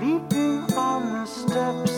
sleeping on the steps.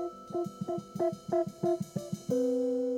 Thank you.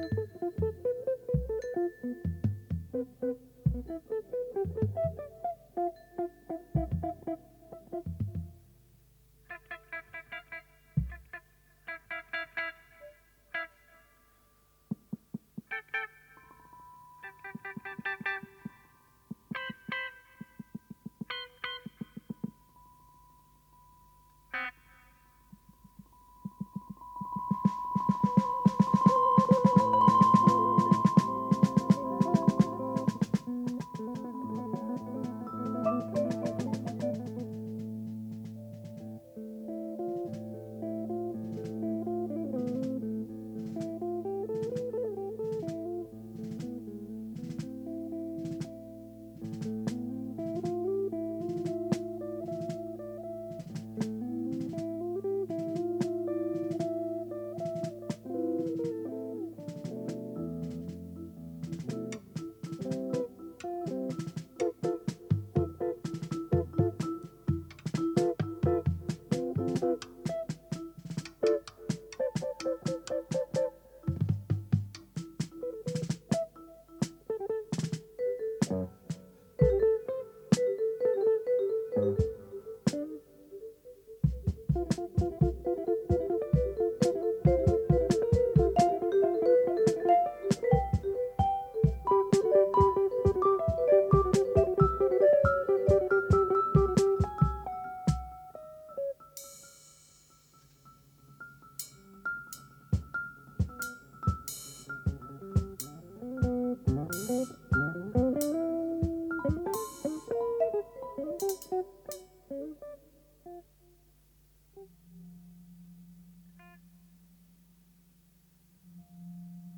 You. Thank you.